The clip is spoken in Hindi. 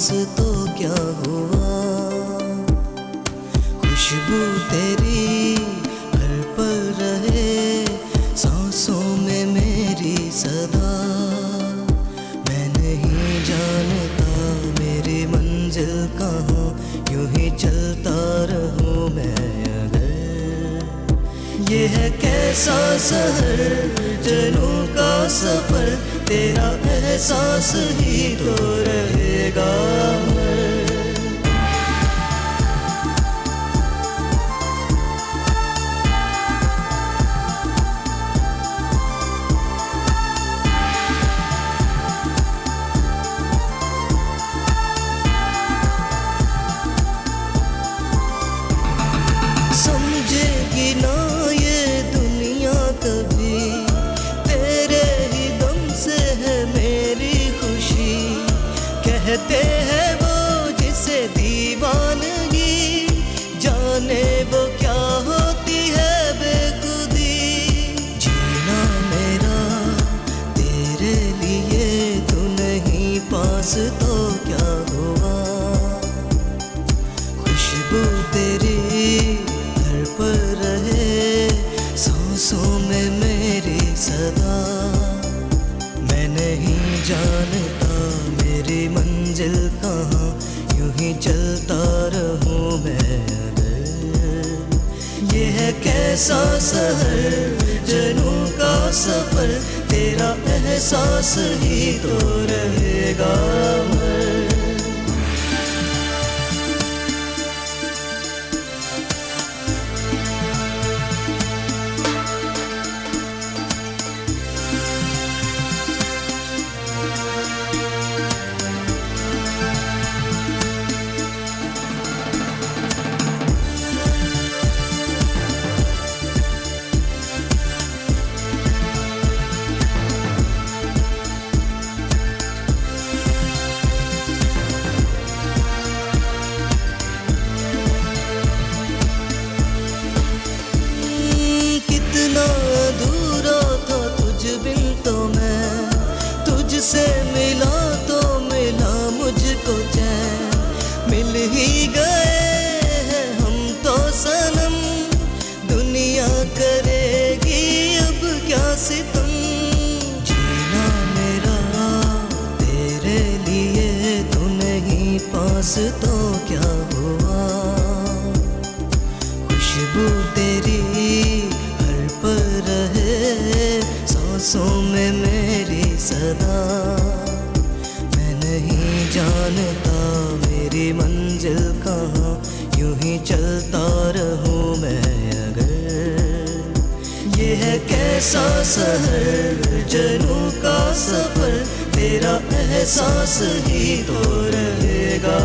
पास तो क्या हुआ? खुशबू तेरी हर पल रहे, सांसों में मेरी सदा। मैं नहीं जानता मेरी मंजिल कहाँ, यूँ ही चलता रहूँ मैं अगर। ये है कैसा हर जनू का सफ़र तेरा एहसास ही तो रहेगा। पास तो क्या हुआ? खुशबू तेरी घर पर रहे, सांसों में मेरी सदा। मैं नहीं जानता मेरी मंजिल कहाँ, यूँ ही चलता रहूँ मैं ये है कैसा शहर, जनू का सफ़र, तेरा एहसास ही तो रहेगा मर तुझसे मिला तो मिला मुझको चैन। मिल ही गए हैं हम तो सनम। दुनिया करेगी अब क्या सितम? जीना मेरा, तेरे लिए तू नहीं पास तो ही चलता रहूँ मैं अगर। ये है कैसा सहर जनू का सफ़र, तेरा एहसास ही तो रहेगा।